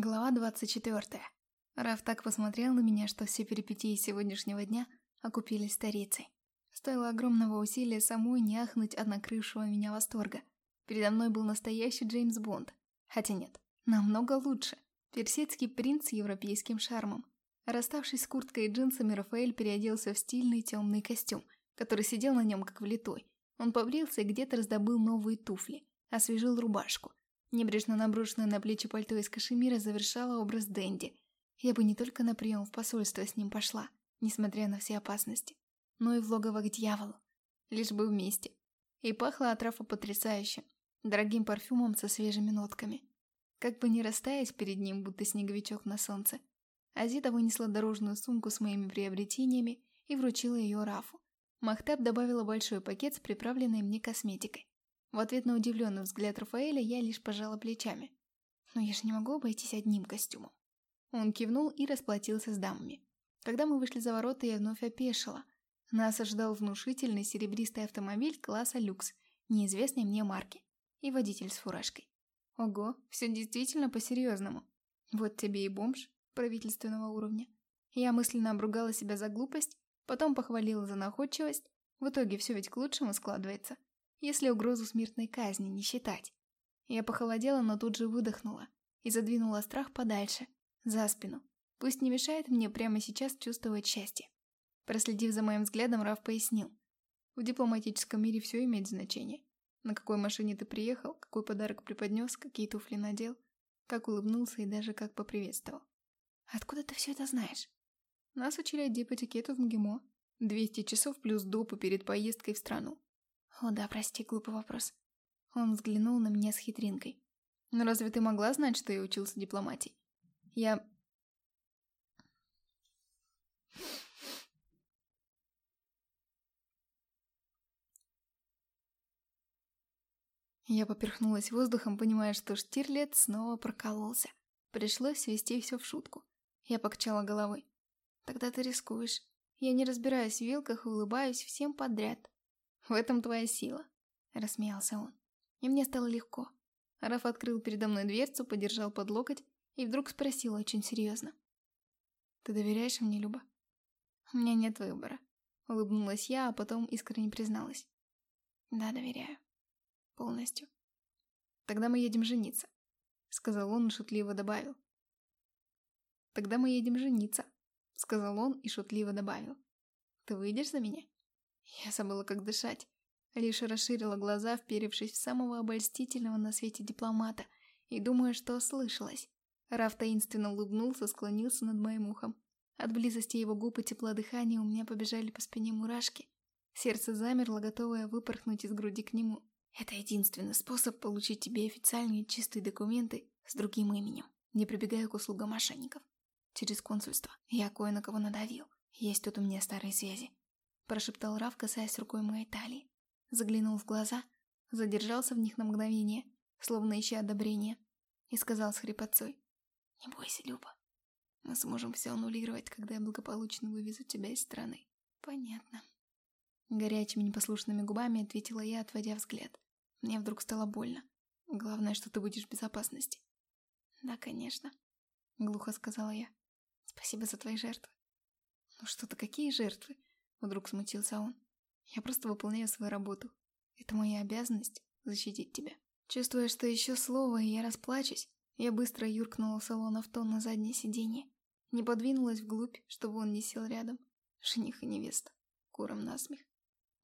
Глава 24. Раф так посмотрел на меня, что все перипетии сегодняшнего дня окупились старицей. Стоило огромного усилия самой не ахнуть от накрывшего меня восторга. Передо мной был настоящий Джеймс Бонд. Хотя нет, намного лучше. Персидский принц с европейским шармом. Расставшись с курткой и джинсами, Рафаэль переоделся в стильный темный костюм, который сидел на нем как влитой. Он побрился и где-то раздобыл новые туфли, освежил рубашку, Небрежно наброшенное на плечи пальто из кашемира завершало образ Дэнди. Я бы не только на прием в посольство с ним пошла, несмотря на все опасности, но и в логово к дьяволу, лишь бы вместе. И пахло от Рафа потрясающе, дорогим парфюмом со свежими нотками. Как бы не растаять перед ним, будто снеговичок на солнце. Азита вынесла дорожную сумку с моими приобретениями и вручила ее Рафу. Махтаб добавила большой пакет с приправленной мне косметикой. В ответ на удивленный взгляд Рафаэля я лишь пожала плечами. Но я же не могу обойтись одним костюмом. Он кивнул и расплатился с дамами. Когда мы вышли за ворота, я вновь опешила. Нас ожидал внушительный серебристый автомобиль класса люкс, неизвестной мне марки, и водитель с фуражкой. Ого, все действительно по-серьезному. Вот тебе и бомж правительственного уровня. Я мысленно обругала себя за глупость, потом похвалила за находчивость. В итоге все ведь к лучшему складывается если угрозу смертной казни не считать. Я похолодела, но тут же выдохнула и задвинула страх подальше, за спину. Пусть не мешает мне прямо сейчас чувствовать счастье. Проследив за моим взглядом, Раф пояснил. В дипломатическом мире все имеет значение. На какой машине ты приехал, какой подарок преподнес, какие туфли надел, как улыбнулся и даже как поприветствовал. Откуда ты все это знаешь? Нас учили дип-этикету в МГИМО. 200 часов плюс допы перед поездкой в страну. О да, прости, глупый вопрос. Он взглянул на меня с хитринкой. Но разве ты могла знать, что я учился дипломатии? Я... Я поперхнулась воздухом, понимая, что Штирлиц снова прокололся. Пришлось свести все в шутку. Я покачала головой. Тогда ты рискуешь. Я не разбираюсь в вилках и улыбаюсь всем подряд. В этом твоя сила», — рассмеялся он. И мне стало легко. Раф открыл передо мной дверцу, подержал под локоть и вдруг спросил очень серьезно. «Ты доверяешь мне, Люба?» «У меня нет выбора», — улыбнулась я, а потом искренне призналась. «Да, доверяю. Полностью». «Тогда мы едем жениться», — сказал он и шутливо добавил. «Тогда мы едем жениться», — сказал он и шутливо добавил. «Ты выйдешь за меня?» Я забыла, как дышать. Лишь расширила глаза, вперевшись в самого обольстительного на свете дипломата, и думая, что ослышалась. Раф таинственно улыбнулся, склонился над моим ухом. От близости его губ и тепла дыхания у меня побежали по спине мурашки. Сердце замерло, готовое выпорхнуть из груди к нему. Это единственный способ получить тебе официальные чистые документы с другим именем, не прибегая к услугам мошенников. Через консульство. Я кое на кого надавил. Есть тут у меня старые связи прошептал Раф, касаясь рукой моей талии. Заглянул в глаза, задержался в них на мгновение, словно ища одобрения, и сказал с хрипотцой. «Не бойся, Люба. Мы сможем все аннулировать, когда я благополучно вывезу тебя из страны». «Понятно». Горячими непослушными губами ответила я, отводя взгляд. Мне вдруг стало больно. Главное, что ты будешь в безопасности. «Да, конечно», — глухо сказала я. «Спасибо за твои жертвы». «Ну что-то, какие жертвы?» Вдруг смутился он. Я просто выполняю свою работу. Это моя обязанность — защитить тебя. Чувствуя, что еще слово, и я расплачусь, я быстро юркнула в салон авто на заднее сиденье. Не подвинулась вглубь, чтобы он не сел рядом. Жених и невеста. Куром насмех.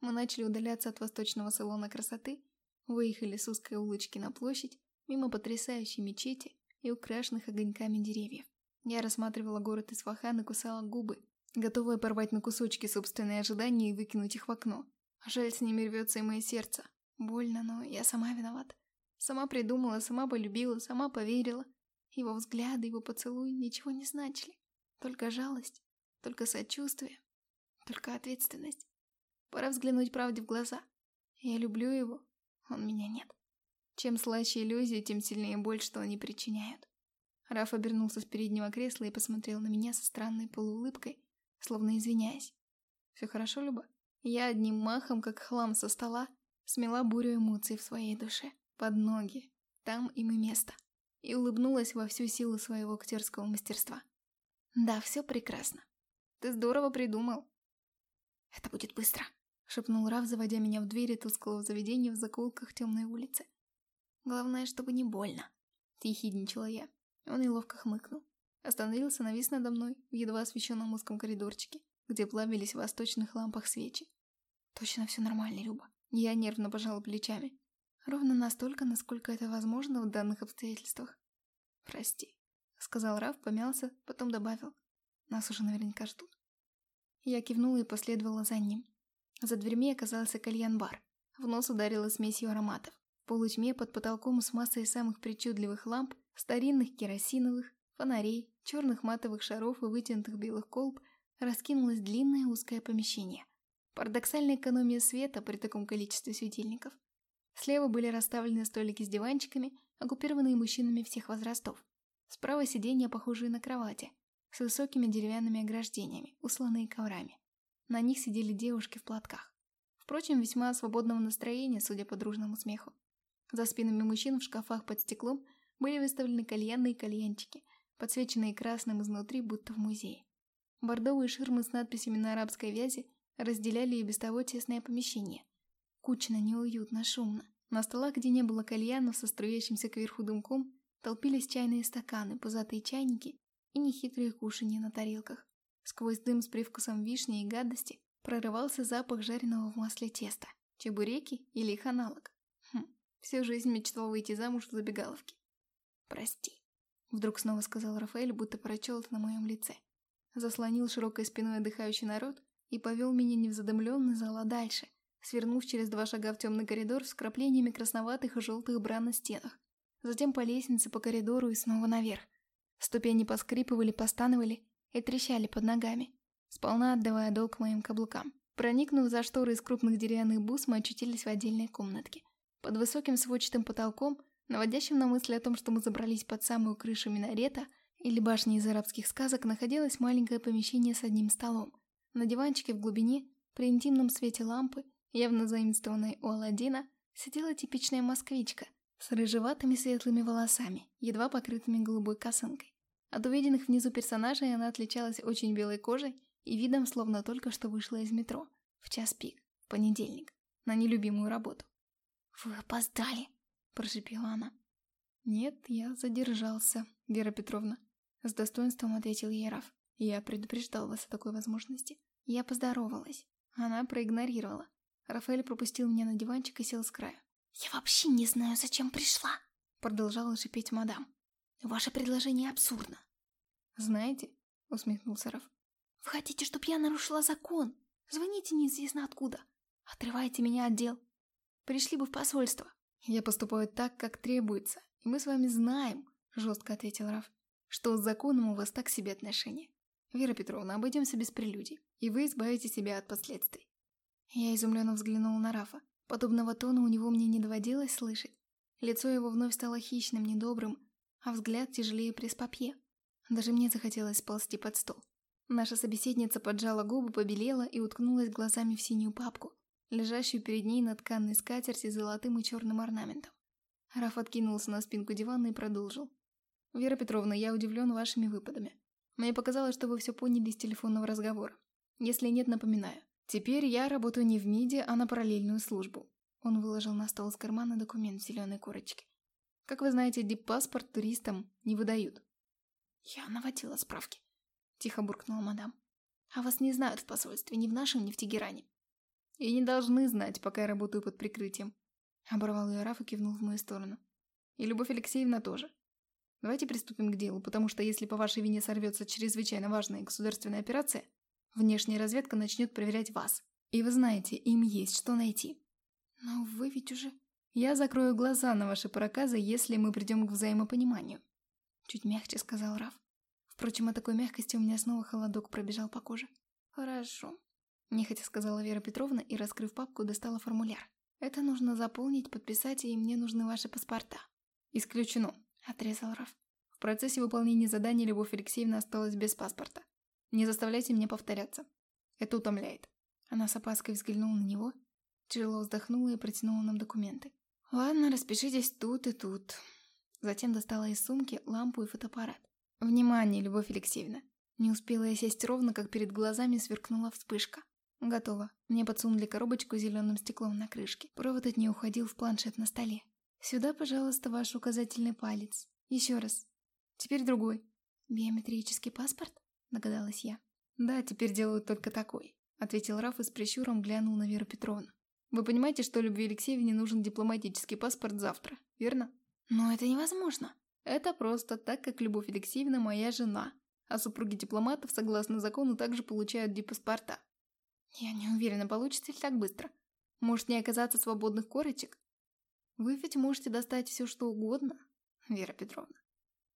Мы начали удаляться от восточного салона красоты, выехали с узкой улочки на площадь, мимо потрясающей мечети и украшенных огоньками деревьев. Я рассматривала город Исфахан и кусала губы, готовая порвать на кусочки собственные ожидания и выкинуть их в окно. Жаль, с ними рвется и мое сердце. Больно, но я сама виновата. Сама придумала, сама полюбила, сама поверила. Его взгляды, его поцелуи ничего не значили. Только жалость, только сочувствие, только ответственность. Пора взглянуть правде в глаза. Я люблю его, он меня нет. Чем слаще иллюзии, тем сильнее боль, что они причиняют. Раф обернулся с переднего кресла и посмотрел на меня со странной полуулыбкой, словно извиняясь. «Все хорошо, Люба?» Я одним махом, как хлам со стола, смела бурю эмоций в своей душе. Под ноги. Там им и место. и улыбнулась во всю силу своего актерского мастерства. «Да, все прекрасно. Ты здорово придумал». «Это будет быстро», — шепнул Раф, заводя меня в двери тусклого заведения в закоулках темной улицы. «Главное, чтобы не больно», — ехидничала я. Он неловко хмыкнул. Остановился, навис надо мной в едва освещенном узком коридорчике, где плавились в восточных лампах свечи. «Точно все нормально, Люба». Я нервно пожала плечами. Ровно настолько, насколько это возможно в данных обстоятельствах. «Прости», — сказал Раф, помялся, потом добавил. «Нас уже наверняка ждут». Я кивнула и последовала за ним. За дверьми оказался кальян-бар. В нос ударила смесью ароматов. В полутьме под потолком с массой самых причудливых ламп, старинных керосиновых, фонарей, черных матовых шаров и вытянутых белых колб раскинулось длинное узкое помещение. Парадоксальная экономия света при таком количестве светильников. Слева были расставлены столики с диванчиками, оккупированные мужчинами всех возрастов. Справа сиденья, похожие на кровати, с высокими деревянными ограждениями, усланные коврами. На них сидели девушки в платках. Впрочем, весьма свободного настроения, судя по дружному смеху. За спинами мужчин в шкафах под стеклом были выставлены кальянные кальянчики, подсвеченные красным изнутри, будто в музее. Бордовые ширмы с надписями на арабской вязи разделяли и без того тесное помещение. Кучно, неуютно, шумно. На столах, где не было кальянов со струящимся кверху дымком, толпились чайные стаканы, пузатые чайники и нехитрые кушанья на тарелках. Сквозь дым с привкусом вишни и гадости прорывался запах жареного в масле теста, чебуреки или их аналог. Хм, всю жизнь мечтал выйти замуж в забегаловке. «Прости», — вдруг снова сказал Рафаэль, будто прочел это на моем лице. Заслонил широкой спиной отдыхающий народ и повел меня не в задымленный зал, а дальше, свернув через два шага в темный коридор с краплениями красноватых и желтых бран на стенах. Затем по лестнице, по коридору и снова наверх. Ступени поскрипывали, постановали и трещали под ногами, сполна отдавая долг моим каблукам. Проникнув за шторы из крупных деревянных бус, мы очутились в отдельной комнатке. Под высоким сводчатым потолком, наводящим на мысли о том, что мы забрались под самую крышу минарета или башни из арабских сказок, находилось маленькое помещение с одним столом. На диванчике в глубине, при интимном свете лампы, явно заимствованной у Аладдина, сидела типичная москвичка с рыжеватыми светлыми волосами, едва покрытыми голубой косынкой. От увиденных внизу персонажей она отличалась очень белой кожей и видом, словно только что вышла из метро, в час пик, в понедельник, на нелюбимую работу. «Вы опоздали!» – прошипела она. «Нет, я задержался, Вера Петровна», – с достоинством ответил ей. «Я предупреждал вас о такой возможности». Я поздоровалась. Она проигнорировала. Рафаэль пропустил меня на диванчик и сел с края. «Я вообще не знаю, зачем пришла!» Продолжала шипеть мадам. «Ваше предложение абсурдно!» «Знаете?» — усмехнулся Раф. «Вы хотите, чтобы я нарушила закон? Звоните неизвестно откуда. Отрывайте меня от дел. Пришли бы в посольство». «Я поступаю так, как требуется, и мы с вами знаем», — жестко ответил Раф, «что с законом у вас так себе отношения. Вера Петровна, обойдемся без прелюдий, и вы избавите себя от последствий». Я изумленно взглянула на Рафа. Подобного тона у него мне не доводилось слышать. Лицо его вновь стало хищным, недобрым, а взгляд тяжелее пресс-папье. Даже мне захотелось сползти под стол. Наша собеседница поджала губы, побелела и уткнулась глазами в синюю папку, лежащую перед ней на тканной скатерти с золотым и черным орнаментом. Раф откинулся на спинку дивана и продолжил. «Вера Петровна, я удивлен вашими выпадами. Мне показалось, что вы все поняли из телефонного разговора. Если нет, напоминаю. Теперь я работаю не в МИДе, а на параллельную службу. Он выложил на стол из кармана документ в зеленой корочке. Как вы знаете, диппаспорт туристам не выдают. Я наводила справки. Тихо буркнула мадам. А вас не знают в посольстве, ни в нашем, ни в Тегеране. И не должны знать, пока я работаю под прикрытием. Оборвал ее Раф и кивнул в мою сторону. И Любовь Алексеевна тоже. Давайте приступим к делу, потому что если по вашей вине сорвется чрезвычайно важная государственная операция, Внешняя разведка начнет проверять вас. И вы знаете, им есть что найти. Но вы ведь уже... Я закрою глаза на ваши проказы, если мы придем к взаимопониманию. Чуть мягче сказал Раф. Впрочем, от такой мягкости у меня снова холодок пробежал по коже. Хорошо. Нехотя сказала Вера Петровна и, раскрыв папку, достала формуляр. Это нужно заполнить, подписать, и мне нужны ваши паспорта. Исключено, отрезал Раф. В процессе выполнения задания Любовь Алексеевна осталась без паспорта. Не заставляйте меня повторяться. Это утомляет. Она с опаской взглянула на него, тяжело вздохнула и протянула нам документы. Ладно, распишитесь тут и тут. Затем достала из сумки лампу и фотоаппарат. «Внимание, Любовь Алексеевна!» Не успела я сесть ровно, как перед глазами сверкнула вспышка. Готово. Мне подсунули коробочку с зеленым стеклом на крышке. Провод от нее уходил в планшет на столе. Сюда, пожалуйста, ваш указательный палец. Еще раз. Теперь другой. Биометрический паспорт? Догадалась я. Да, теперь делают только такой. Ответил Раф и с прищуром глянул на Веру Петровну. Вы понимаете, что Любви Алексеевне нужен дипломатический паспорт завтра, верно? Но это невозможно. Это просто так, как Любовь Алексеевна моя жена, а супруги дипломатов, согласно закону, также получают дипаспорта. Я не уверена, получится ли так быстро. Может не оказаться свободных корочек? Вы ведь можете достать все, что угодно, Вера Петровна.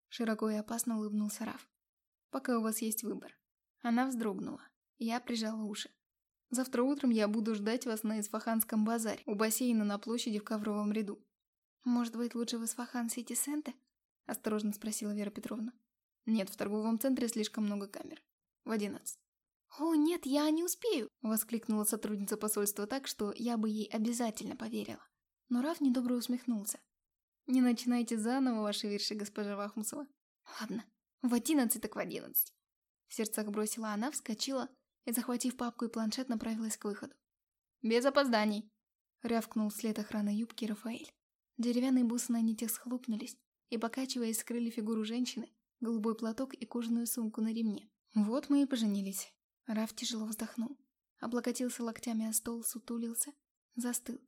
Широко и опасно улыбнулся Раф. Пока у вас есть выбор. Она вздрогнула. Я прижала уши. Завтра утром я буду ждать вас на Исфаханском базаре, у бассейна на площади в ковровом ряду. Может быть, лучше в Исфахан Сити Сенте? Осторожно спросила Вера Петровна. Нет, в торговом центре слишком много камер. В одиннадцать. «О, нет, я не успею!» – воскликнула сотрудница посольства так, что я бы ей обязательно поверила. Но Раф недобро усмехнулся. «Не начинайте заново ваши вирши, госпожа Вахмусова». «Ладно, в одиннадцать так в одиннадцать». В сердцах бросила она, вскочила и, захватив папку и планшет, направилась к выходу. «Без опозданий!» – рявкнул вслед охраны юбки Рафаэль. Деревянные бусы на нитях схлопнулись и, покачиваясь, скрыли фигуру женщины, голубой платок и кожаную сумку на ремне. Вот мы и поженились. Раф тяжело вздохнул. Облокотился локтями о стол, сутулился, застыл.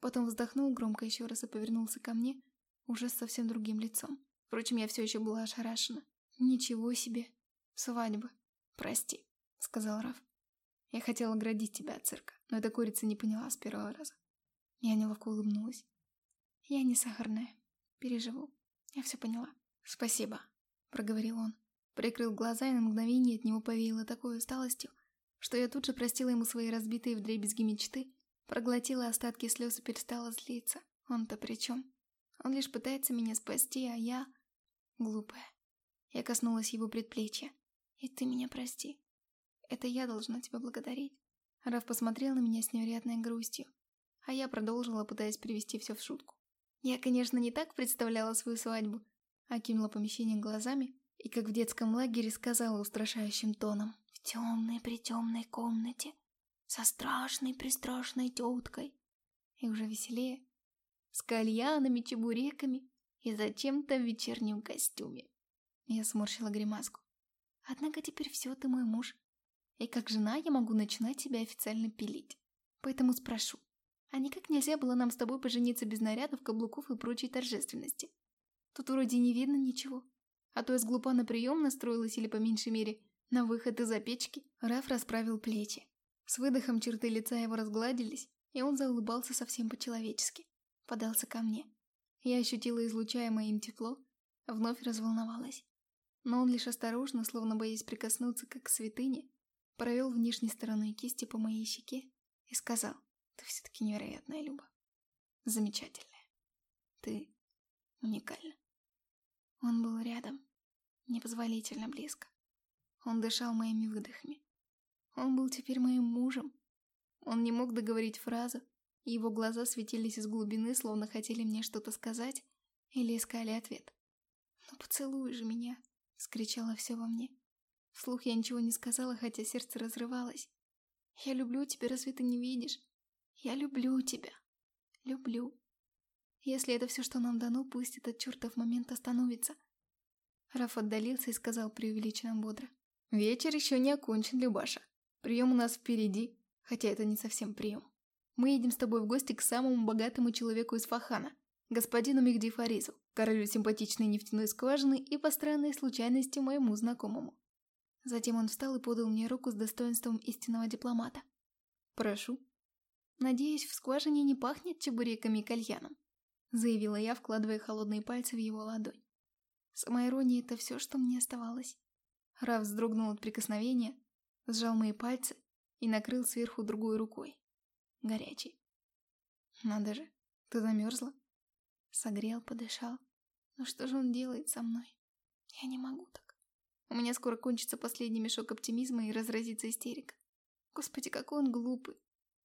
Потом вздохнул громко еще раз и повернулся ко мне, уже с совсем другим лицом. Впрочем, я все еще была ошарашена. «Ничего себе! Свадьба! Прости!» — сказал Раф. «Я хотела оградить тебя от цирка, но эта курица не поняла с первого раза». Я неловко улыбнулась. «Я не сахарная. Переживу. Я все поняла. Спасибо», — проговорил он. Прикрыл глаза, и на мгновение от него повеяло такой усталостью, что я тут же простила ему свои разбитые вдребезги мечты, проглотила остатки слез и перестала злиться. Он-то при чем? Он лишь пытается меня спасти, а я... Глупая. Я коснулась его предплечья. И ты меня прости. Это я должна тебя благодарить. Раф посмотрел на меня с невероятной грустью, а я продолжила, пытаясь привести все в шутку. Я, конечно, не так представляла свою свадьбу, окинула помещение глазами и, как в детском лагере, сказала устрашающим тоном. В темной-притемной комнате, со страшной-пристрашной теткой. И уже веселее, с кальянами, чебуреками и зачем-то в вечернем костюме. Я сморщила гримаску. Однако теперь все, ты мой муж. И как жена я могу начинать тебя официально пилить. Поэтому спрошу, а никак нельзя было нам с тобой пожениться без нарядов, каблуков и прочей торжественности? Тут вроде не видно ничего. А то с глупа на прием настроилась или, по меньшей мере, на выход из-за печки. Раф расправил плечи. С выдохом черты лица его разгладились, и он заулыбался совсем по-человечески. Подался ко мне. Я ощутила излучаемое им тепло, вновь разволновалась. Но он лишь осторожно, словно боясь прикоснуться, как к святыне, провел внешней стороной кисти по моей щеке и сказал, «Ты все-таки невероятная, Люба. Замечательная. Ты уникальна». Он был рядом, непозволительно близко. Он дышал моими выдохами. Он был теперь моим мужем. Он не мог договорить фразу, и его глаза светились из глубины, словно хотели мне что-то сказать или искали ответ. «Ну поцелуй же меня!» — скричало все во мне. Вслух я ничего не сказала, хотя сердце разрывалось. «Я люблю тебя, разве ты не видишь? Я люблю тебя. Люблю. Если это все, что нам дано, пусть этот чертов момент остановится». Раф отдалился и сказал преувеличенно бодро. «Вечер еще не окончен, Любаша. Прием у нас впереди, хотя это не совсем прием. Мы едем с тобой в гости к самому богатому человеку из Фахана, господину Мехди Фаризу, королю симпатичной нефтяной скважины и по странной случайности моему знакомому. Затем он встал и подал мне руку с достоинством истинного дипломата. «Прошу». «Надеюсь, в скважине не пахнет чебуреками и кальяном», заявила я, вкладывая холодные пальцы в его ладонь. Самоирония — это все, что мне оставалось. Раф вздрогнул от прикосновения, сжал мои пальцы и накрыл сверху другой рукой. Горячий. Надо же, ты замерзла? Согрел, подышал. Ну что же он делает со мной? Я не могу так. У меня скоро кончится последний мешок оптимизма и разразится истерика. Господи, какой он глупый.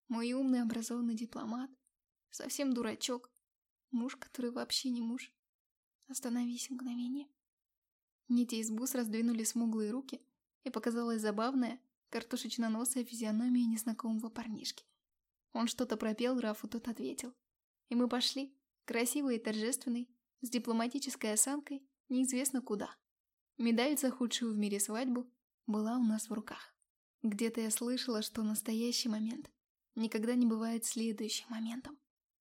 Мой умный образованный дипломат. Совсем дурачок. Муж, который вообще не муж. Остановись мгновение. Нити из бус раздвинули смуглые руки, и показалась забавная, картошечно-носая физиономия незнакомого парнишки. Он что-то пропел графу, тот ответил. И мы пошли, красивый и торжественный, с дипломатической осанкой, неизвестно куда. Медаль за худшую в мире свадьбу была у нас в руках. Где-то я слышала, что настоящий момент никогда не бывает следующим моментом.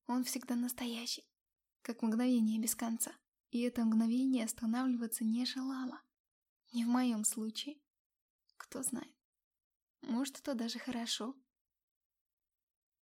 Он всегда настоящий, как мгновение без конца. И это мгновение останавливаться не желало. Не в моем случае. Кто знает. Может, это даже хорошо.